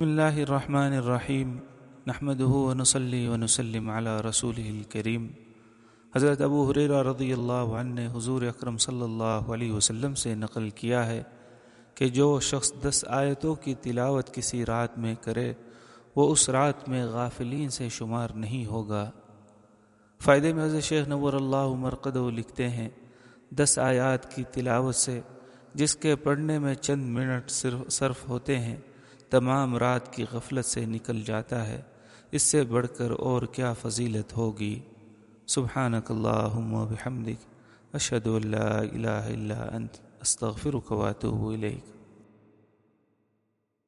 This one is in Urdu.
بسم اللہ الرحمن الرحیم نحمد ونصلی ونسلم علی رسول الکریم. حضرت ابو حریرہ رضی اللہ عنہ نے حضور اکرم صلی اللہ علیہ وسلم سے نقل کیا ہے کہ جو شخص دس آیتوں کی تلاوت کسی رات میں کرے، وہ اس رات میں غافلین سے شمار نہیں ہوگا۔ فائدے میں حضرت شیخ نور اللہ مرقدو لکھتے ہیں، دس آیات کی تلاوت سے جس کے پڑھنے میں چند منٹ صرف صرف ہوتے ہیں تمام رات کی غفلت سے نکل جاتا ہے۔ اس سے بڑھ کر اور کیا فضیلت ہوگی؟ سبحانک اللہم و بحمدک، اشہد اللہ الہ الا انت، استغفرک واتوب الیک۔